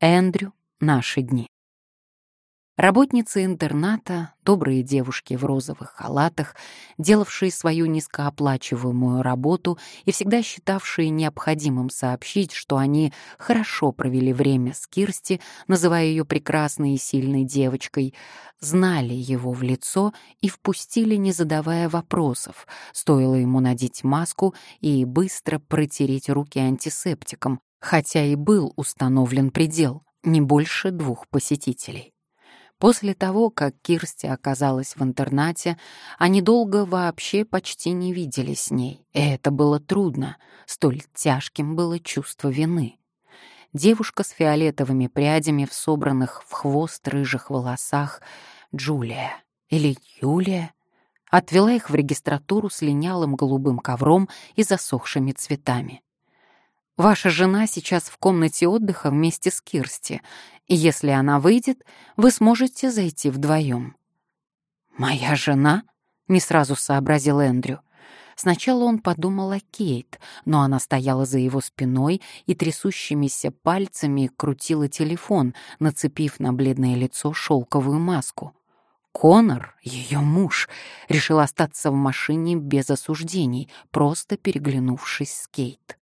Эндрю. Наши дни. Работницы интерната, добрые девушки в розовых халатах, делавшие свою низкооплачиваемую работу и всегда считавшие необходимым сообщить, что они хорошо провели время с Кирсти, называя ее прекрасной и сильной девочкой, знали его в лицо и впустили, не задавая вопросов, стоило ему надеть маску и быстро протереть руки антисептиком, хотя и был установлен предел — не больше двух посетителей. После того, как Кирсти оказалась в интернате, они долго вообще почти не виделись с ней, и это было трудно, столь тяжким было чувство вины. Девушка с фиолетовыми прядями в собранных в хвост рыжих волосах, Джулия или Юлия, отвела их в регистратуру с линялым голубым ковром и засохшими цветами. Ваша жена сейчас в комнате отдыха вместе с Кирсти, если она выйдет, вы сможете зайти вдвоем». «Моя жена?» — не сразу сообразил Эндрю. Сначала он подумал о Кейт, но она стояла за его спиной и трясущимися пальцами крутила телефон, нацепив на бледное лицо шелковую маску. Конор, ее муж, решил остаться в машине без осуждений, просто переглянувшись с Кейт.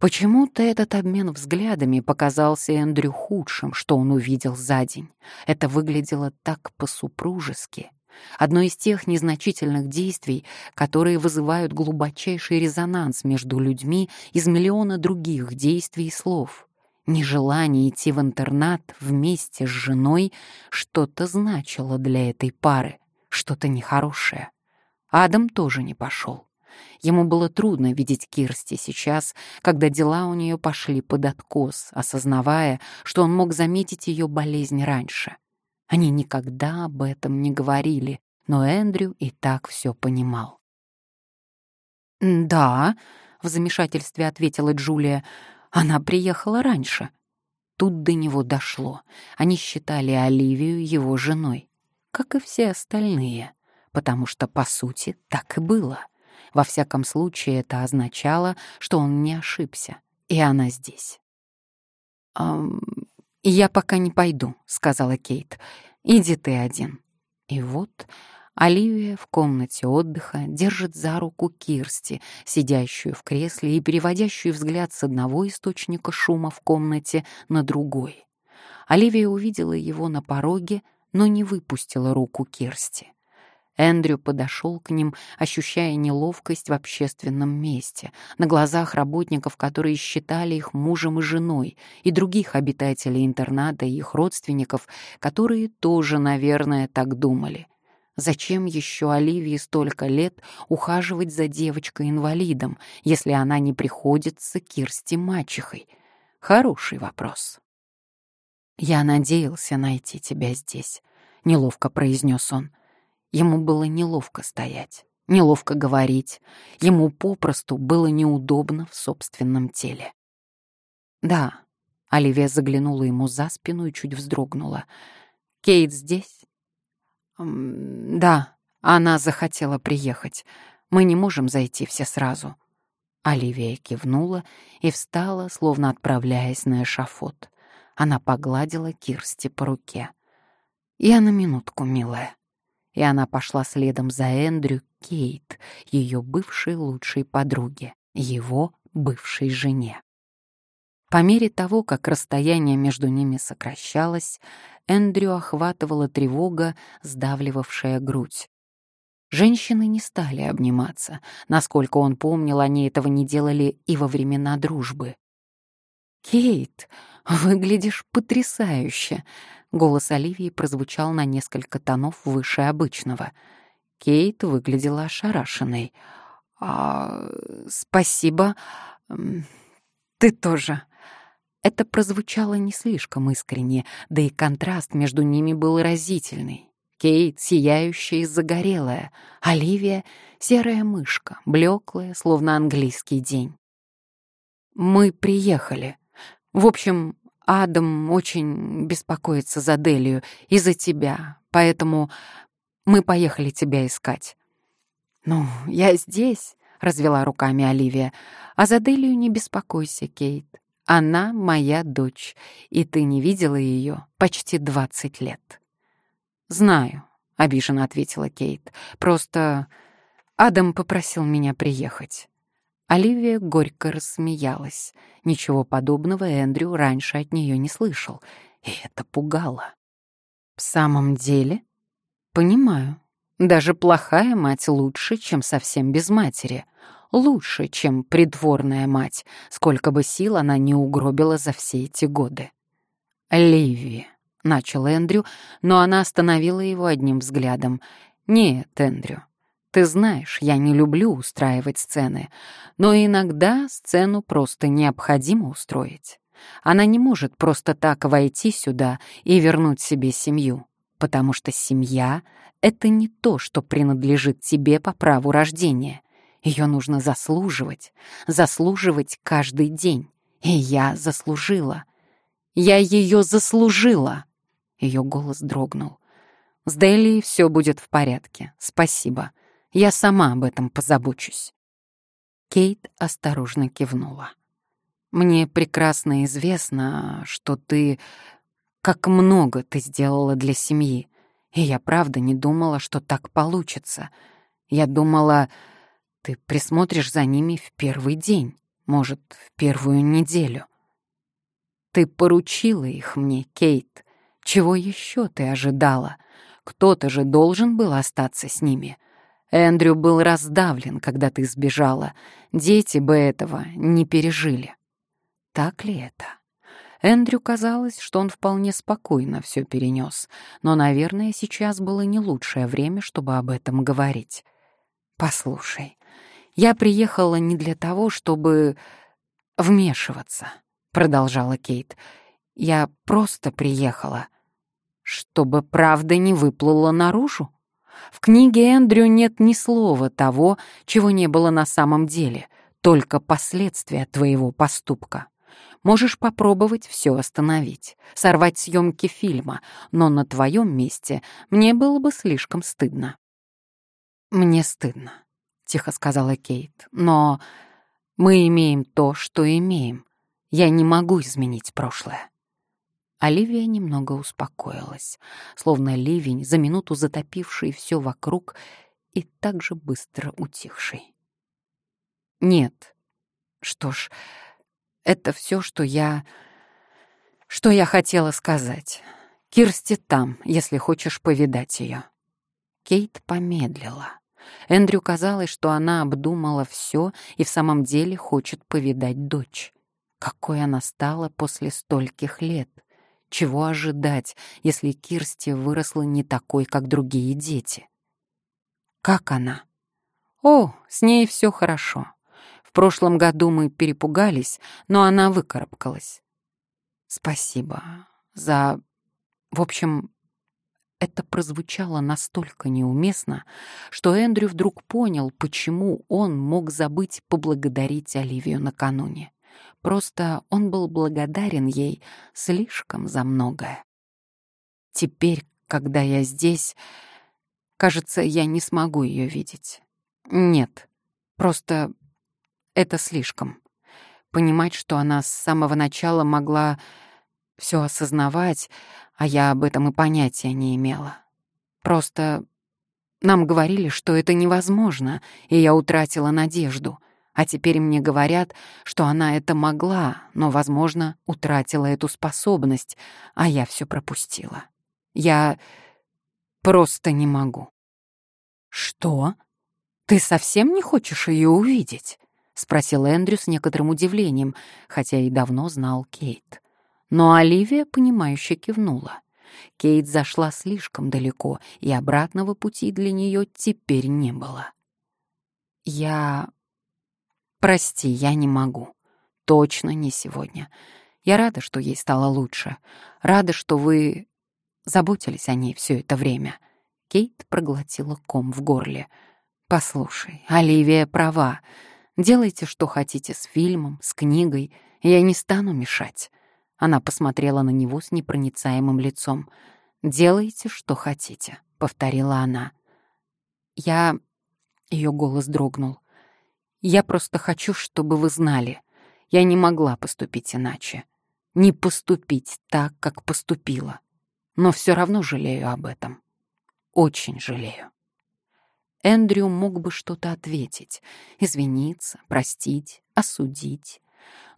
Почему-то этот обмен взглядами показался Эндрю худшим, что он увидел за день. Это выглядело так по-супружески. Одно из тех незначительных действий, которые вызывают глубочайший резонанс между людьми из миллиона других действий и слов. Нежелание идти в интернат вместе с женой что-то значило для этой пары, что-то нехорошее. Адам тоже не пошел. Ему было трудно видеть Кирсти сейчас, когда дела у нее пошли под откос, осознавая, что он мог заметить ее болезнь раньше. Они никогда об этом не говорили, но Эндрю и так все понимал. «Да», — в замешательстве ответила Джулия, — «она приехала раньше». Тут до него дошло. Они считали Оливию его женой, как и все остальные, потому что, по сути, так и было. Во всяком случае, это означало, что он не ошибся, и она здесь. «Эм, «Я пока не пойду», — сказала Кейт. «Иди ты один». И вот Оливия в комнате отдыха держит за руку Кирсти, сидящую в кресле и переводящую взгляд с одного источника шума в комнате на другой. Оливия увидела его на пороге, но не выпустила руку Кирсти. Эндрю подошел к ним, ощущая неловкость в общественном месте, на глазах работников, которые считали их мужем и женой, и других обитателей интерната и их родственников, которые тоже, наверное, так думали. Зачем еще Оливии столько лет ухаживать за девочкой-инвалидом, если она не приходится Кирсти мачехой? Хороший вопрос. «Я надеялся найти тебя здесь», — неловко произнес он. Ему было неловко стоять, неловко говорить, ему попросту было неудобно в собственном теле. «Да», — Оливия заглянула ему за спину и чуть вздрогнула. «Кейт здесь?» «Да, она захотела приехать. Мы не можем зайти все сразу». Оливия кивнула и встала, словно отправляясь на эшафот. Она погладила Кирсти по руке. «Я на минутку, милая» и она пошла следом за Эндрю Кейт, ее бывшей лучшей подруге, его бывшей жене. По мере того, как расстояние между ними сокращалось, Эндрю охватывала тревога, сдавливавшая грудь. Женщины не стали обниматься. Насколько он помнил, они этого не делали и во времена дружбы. «Кейт, выглядишь потрясающе!» Голос Оливии прозвучал на несколько тонов выше обычного. Кейт выглядела ошарашенной. «А, спасибо. Ты тоже». Это прозвучало не слишком искренне, да и контраст между ними был разительный. Кейт — сияющая и загорелая, Оливия — серая мышка, блеклая, словно английский день. «Мы приехали. В общем, Адам очень беспокоится за Делию и за тебя, поэтому мы поехали тебя искать». «Ну, я здесь», — развела руками Оливия. «А за Делию не беспокойся, Кейт. Она моя дочь, и ты не видела ее почти двадцать лет». «Знаю», — обиженно ответила Кейт. «Просто Адам попросил меня приехать». Оливия горько рассмеялась. Ничего подобного Эндрю раньше от нее не слышал, и это пугало. «В самом деле?» «Понимаю. Даже плохая мать лучше, чем совсем без матери. Лучше, чем придворная мать, сколько бы сил она не угробила за все эти годы». «Ливи», — начал Эндрю, но она остановила его одним взглядом. «Нет, Эндрю, ты знаешь, я не люблю устраивать сцены, но иногда сцену просто необходимо устроить. Она не может просто так войти сюда и вернуть себе семью, потому что семья — это не то, что принадлежит тебе по праву рождения. Ее нужно заслуживать, заслуживать каждый день. И я заслужила. Я ее заслужила. Ее голос дрогнул. С Дели все будет в порядке. Спасибо. Я сама об этом позабочусь». Кейт осторожно кивнула. «Мне прекрасно известно, что ты... Как много ты сделала для семьи. И я правда не думала, что так получится. Я думала, ты присмотришь за ними в первый день, может, в первую неделю. Ты поручила их мне, Кейт. Чего еще ты ожидала? Кто-то же должен был остаться с ними. Эндрю был раздавлен, когда ты сбежала. Дети бы этого не пережили. Так ли это? Эндрю казалось, что он вполне спокойно все перенес, но, наверное, сейчас было не лучшее время, чтобы об этом говорить. «Послушай, я приехала не для того, чтобы вмешиваться», — продолжала Кейт. «Я просто приехала, чтобы правда не выплыла наружу. В книге Эндрю нет ни слова того, чего не было на самом деле, только последствия твоего поступка. Можешь попробовать все остановить, сорвать съемки фильма, но на твоем месте мне было бы слишком стыдно. «Мне стыдно», — тихо сказала Кейт, — «но мы имеем то, что имеем. Я не могу изменить прошлое». Оливия немного успокоилась, словно ливень, за минуту затопивший все вокруг и так же быстро утихший. «Нет. Что ж, это все, что я... что я хотела сказать. Кирсти там, если хочешь повидать ее». Кейт помедлила. Эндрю казалось, что она обдумала все и в самом деле хочет повидать дочь. Какой она стала после стольких лет — чего ожидать, если Кирсти выросла не такой, как другие дети? Как она? О, с ней все хорошо. В прошлом году мы перепугались, но она выкарабкалась. Спасибо за... В общем, это прозвучало настолько неуместно, что Эндрю вдруг понял, почему он мог забыть поблагодарить Оливию накануне. Просто он был благодарен ей слишком за многое. Теперь, когда я здесь, кажется, я не смогу ее видеть. Нет, просто это слишком. Понимать, что она с самого начала могла все осознавать, а я об этом и понятия не имела. Просто нам говорили, что это невозможно, и я утратила надежду — а теперь мне говорят, что она это могла, но, возможно, утратила эту способность, а я все пропустила. Я просто не могу. «Что? Ты совсем не хочешь ее увидеть?» — спросил Эндрю с некоторым удивлением, хотя и давно знал Кейт. Но Оливия, понимающе кивнула. Кейт зашла слишком далеко, и обратного пути для нее теперь не было. «Я «Прости, я не могу. Точно не сегодня. Я рада, что ей стало лучше. Рада, что вы заботились о ней все это время». Кейт проглотила ком в горле. «Послушай, Оливия права. Делайте, что хотите с фильмом, с книгой. Я не стану мешать». Она посмотрела на него с непроницаемым лицом. «Делайте, что хотите», — повторила она. «Я...» — ее голос дрогнул. Я просто хочу, чтобы вы знали. Я не могла поступить иначе. Не поступить так, как поступила. Но все равно жалею об этом. Очень жалею. Эндрю мог бы что-то ответить, извиниться, простить, осудить.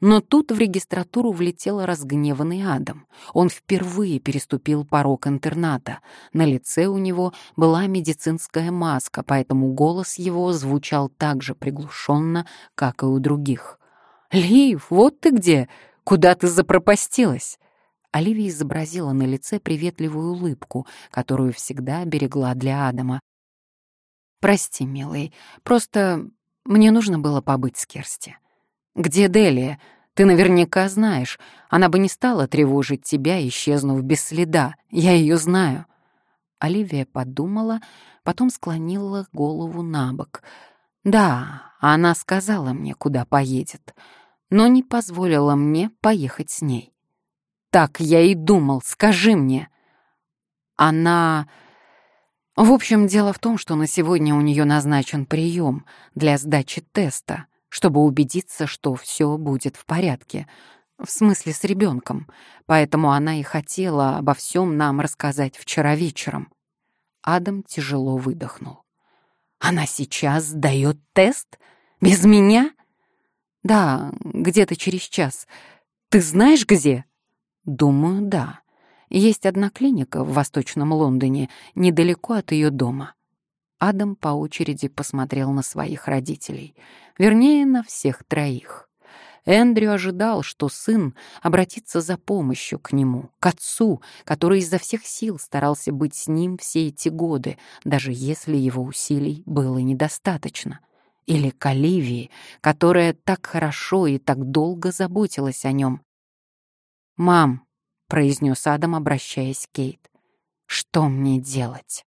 Но тут в регистратуру влетел разгневанный Адам. Он впервые переступил порог интерната. На лице у него была медицинская маска, поэтому голос его звучал так же приглушенно, как и у других. «Лив, вот ты где! Куда ты запропастилась?» Оливия изобразила на лице приветливую улыбку, которую всегда берегла для Адама. «Прости, милый, просто мне нужно было побыть с Керсти». «Где Делия? Ты наверняка знаешь. Она бы не стала тревожить тебя, исчезнув без следа. Я ее знаю». Оливия подумала, потом склонила голову на бок. «Да, она сказала мне, куда поедет, но не позволила мне поехать с ней». «Так я и думал, скажи мне». «Она...» В общем, дело в том, что на сегодня у нее назначен прием для сдачи теста чтобы убедиться, что все будет в порядке. В смысле, с ребенком. Поэтому она и хотела обо всем нам рассказать вчера вечером. Адам тяжело выдохнул. «Она сейчас сдает тест? Без меня?» «Да, где-то через час. Ты знаешь, где?» «Думаю, да. Есть одна клиника в Восточном Лондоне, недалеко от ее дома. Адам по очереди посмотрел на своих родителей, вернее, на всех троих. Эндрю ожидал, что сын обратится за помощью к нему, к отцу, который изо всех сил старался быть с ним все эти годы, даже если его усилий было недостаточно. Или к Оливии, которая так хорошо и так долго заботилась о нем. «Мам», — произнес Адам, обращаясь к Кейт, — «что мне делать?»